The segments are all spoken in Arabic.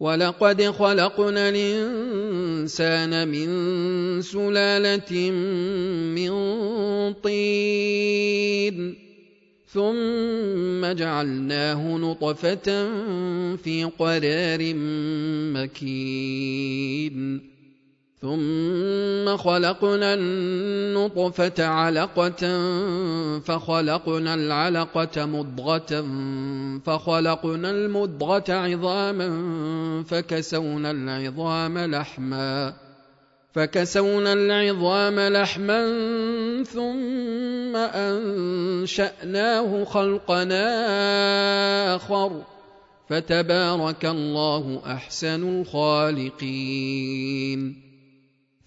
ولقد خلقنا الانسان من سلاله من طين ثم جعلناه نطفه في قرار مكين ثم خلقنا النطفة علقة فخلقنا العلقة مضغة فخلقنا المضغة عظاما فكسونا العظام لحما فكسونا العظام لحما ثم أنشأناه خلقنا آخر فتبارك الله أحسن الخالقين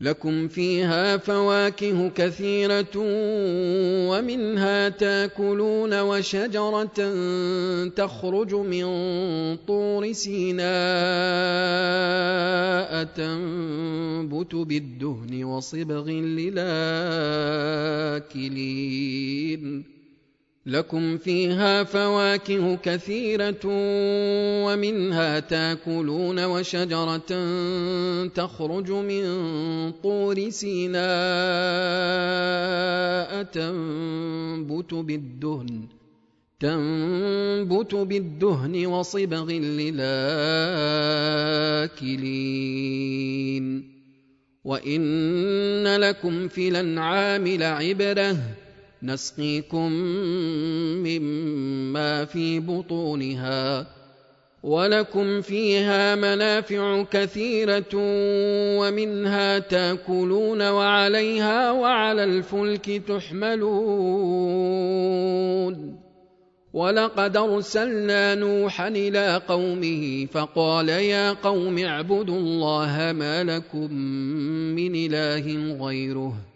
لكم فيها فواكه كثيرة ومنها تاكلون وشجرة تخرج من طور سيناء تنبت بالدهن وصبغ للآكلين. لكم فيها فواكه كثيرة ومنها تاكلون وشجرة تخرج من طور سيناء تنبت بالدهن تنبت بالدهن وصبغ للآكلين. وإن لكم في الأنعام لعبرةً نسقيكم مما في بطونها ولكم فيها منافع كثيرة ومنها تأكلون وعليها وعلى الفلك تحملون ولقد أرسلنا نوحا إلى قومه فقال يا قوم اعبدوا الله ما لكم من إله غيره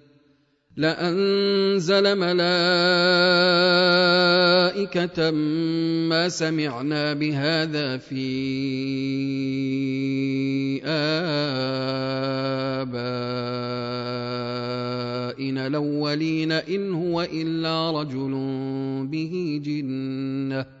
لأنزل ملائكة ما سمعنا بهذا في آبائنا الأولين إن هو إلا رجل به جنة.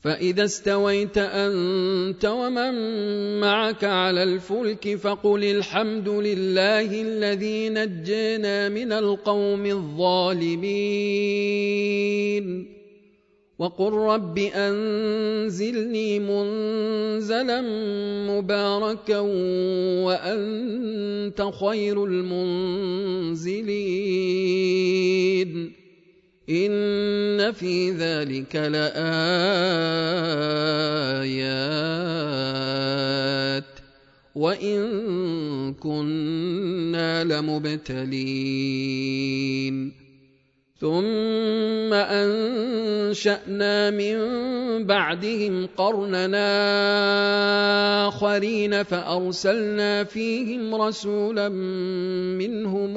فإذا استويت أنت ومن معك على الفلك فقل الحمد لله الذي نجينا من القوم الظالمين. وقل رب أنزلني منزلا مباركا وأنت خير المنزلين. ان في ذلك لايات وان كنا لمبتلين ثم انشانا من بعدهم قرننا اخرين فارسلنا فيهم رسولا منهم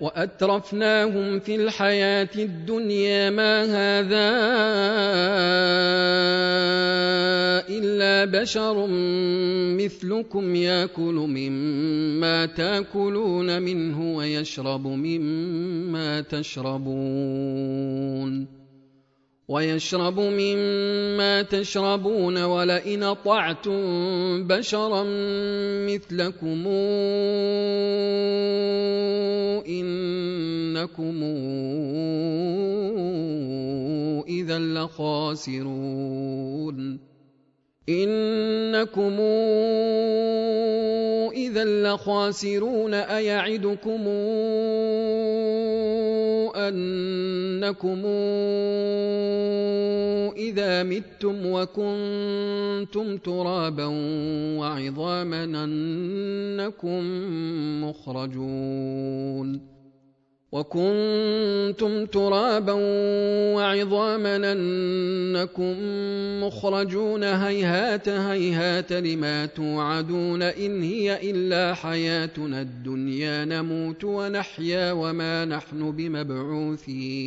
وأترفناهم في الحياة الدنيا ما هذا إلا بشر مثلكم يأكل مما تأكلون منه ويشرب مما تشربون. ويشرب مما تشربون ولئن اطعتم بشرا مثلكم انكم اذا لخاسرون إنكم إذا لخاسرون أيعدكم أنكم إذا متم وكنتم ترابا وعظاما أنكم مخرجون. وكنتم ترابا وعظاما انكم مخرجون هيهات هيهات لما توعدون ان هي الا حياتنا الدنيا نموت ونحيا وما نحن بمبعوثين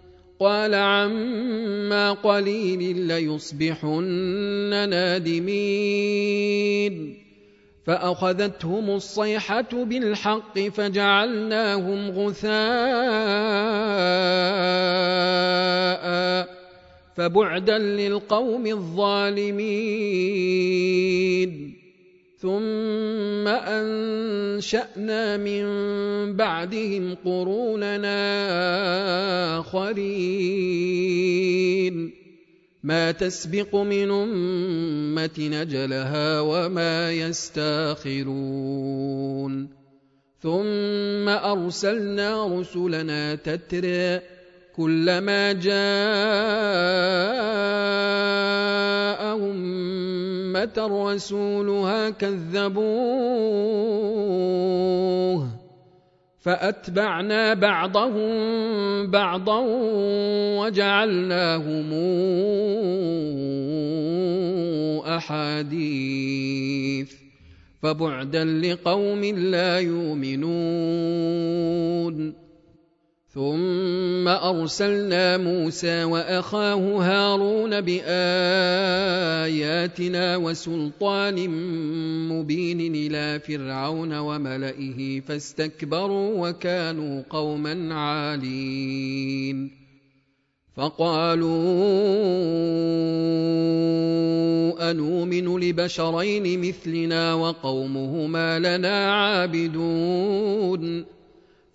قال عما قليل ليصبحن نادمين. فأخذتهم الصيحة بالحق فجعلناهم غثاء فبعدا للقوم الظالمين. ثم أنشأنا من بعدهم قروننا آخرين ما تسبق من أمة نجلها وما يستاخرون ثم أرسلنا رسلنا تترى كلما جاء أمة رسولها كذبوه فأتبعنا بعضهم بعضا وجعلناهم أحاديث فبعدا لقوم لا يؤمنون ثم أرسلنا موسى وأخاه هارون بآياتنا وسلطان مبين إلى فرعون وملئه فاستكبروا وكانوا قوما عالين. فقالوا انومن لبشرين مثلنا وقومهما لنا عابدون.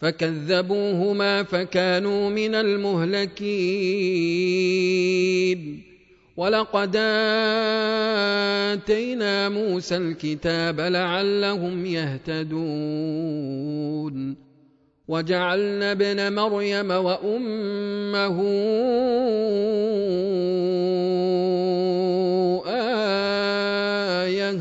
فكذبوهما فكانوا من المهلكين. ولقد اتينا موسى الكتاب لعلهم يهتدون. وجعلنا ابن مريم وامه إيه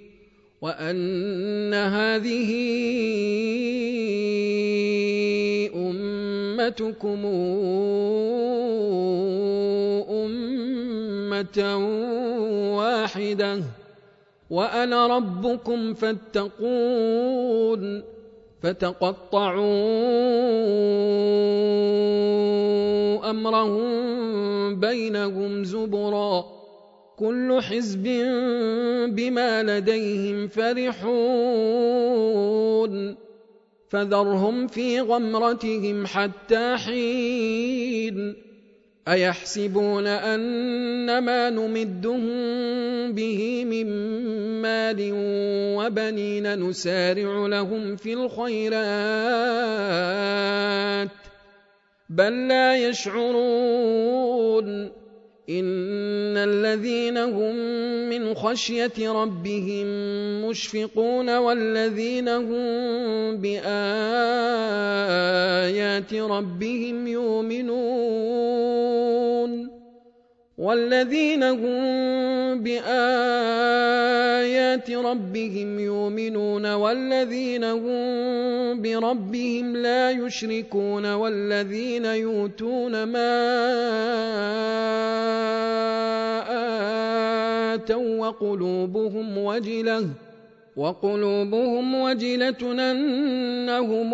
وأن هذه أمتكم أمة واحدة وأنا ربكم فاتقون فتقطعوا أمرهم بينهم زبرا. كل حزب بما لديهم فرحون فذرهم في غمرتهم حتى حين أيحسبون ان ما نمدهم به من مال وبنين نسارع لهم في الخيرات بل لا يشعرون ان الذين هم من خشيه ربهم مشفقون والذين هم بايات ربهم يؤمنون والذين هم بآيات ربهم يؤمنون والذين هم بربهم لا يشركون والذين يؤتون ما آتوا وقلوبهم وجلة وقلوبهم وجلة أنهم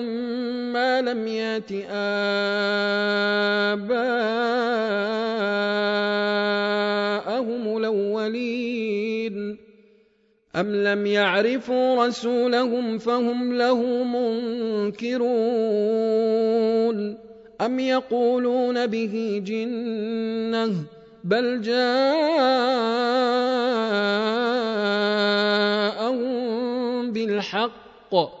ما لم يات آباءهم الأولين. أم لم يعرفوا رسولهم فهم له منكرون. أم يقولون به جنة بل جاءهم بالحق.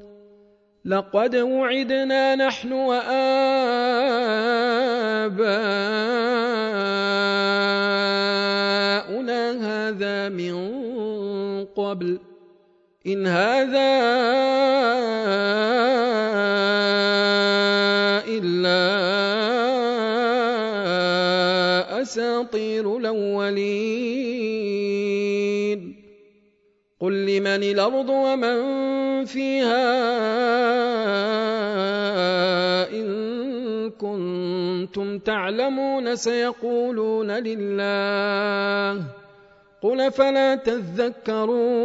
لقد وعدنا نحن وآباؤنا هذا من قبل. إن هذا إلا أساطير الأولين. قل لمن الأرض ومن فيها إن كنتم تعلمون سيقولون لله قل فلا تذكرون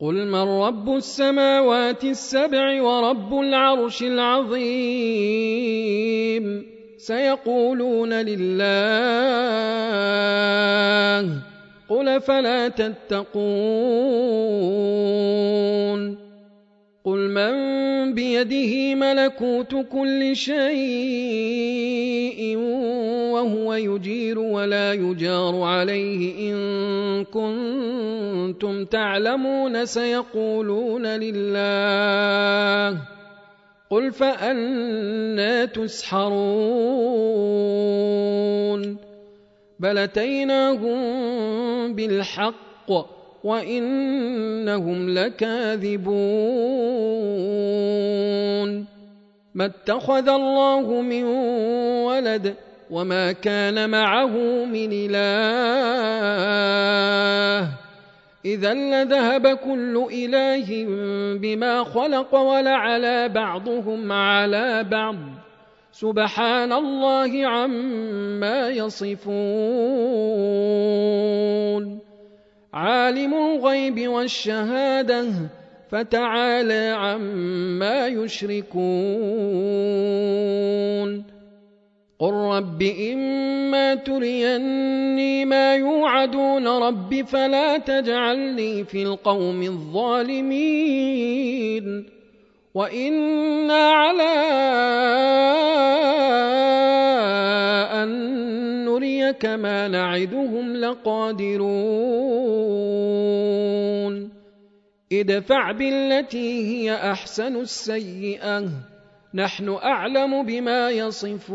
قل من رب السماوات السبع ورب العرش العظيم سيقولون لله قل فلا تتقون قل من بيده ملكوت كل شيء وهو يجير ولا يجار عليه إن كنتم تعلمون سيقولون لله قل فأنا تسحرون بل أتيناهم بالحق وإنهم لكاذبون ما اتخذ الله من ولد وما كان معه من إله إذا لذهب كل إله بما خلق ولعلى بعضهم على بعض سبحان الله عما يصفون. عالم الغيب والشهادة فتعالى عما يشركون. قل رب إما تريني ما يوعدون رب فلا تجعلني في القوم الظالمين. وأنا على نريك ما نعدهم لقادرون ادفع بالتي هي احسن السيئه نحن اعلم بما يصفون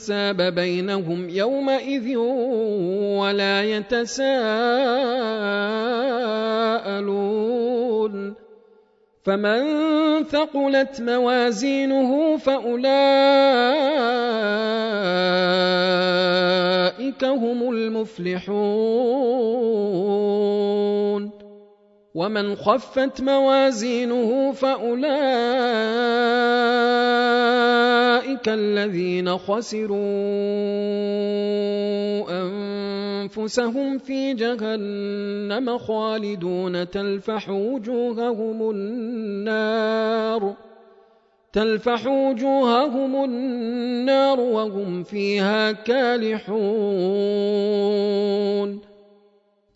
أنساب بينهم يومئذ ولا يتساءلون. فمن ثقلت موازينه فأولئك هم المفلحون. ومن خفت موازينه فأولئك الذين خسروا انفسهم في جهنم خالدون تلفح وجوههم النار تلفح وجوههم النار وهم فيها كالحون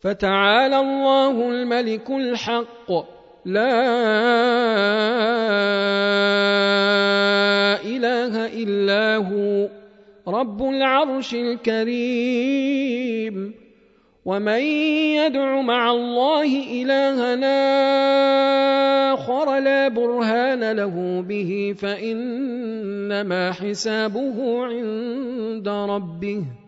فتعالى الله الملك الحق. لا إله إلا هو رب العرش الكريم. ومن يدع مع الله الها آخر لا برهان له به فإنما حسابه عند ربه.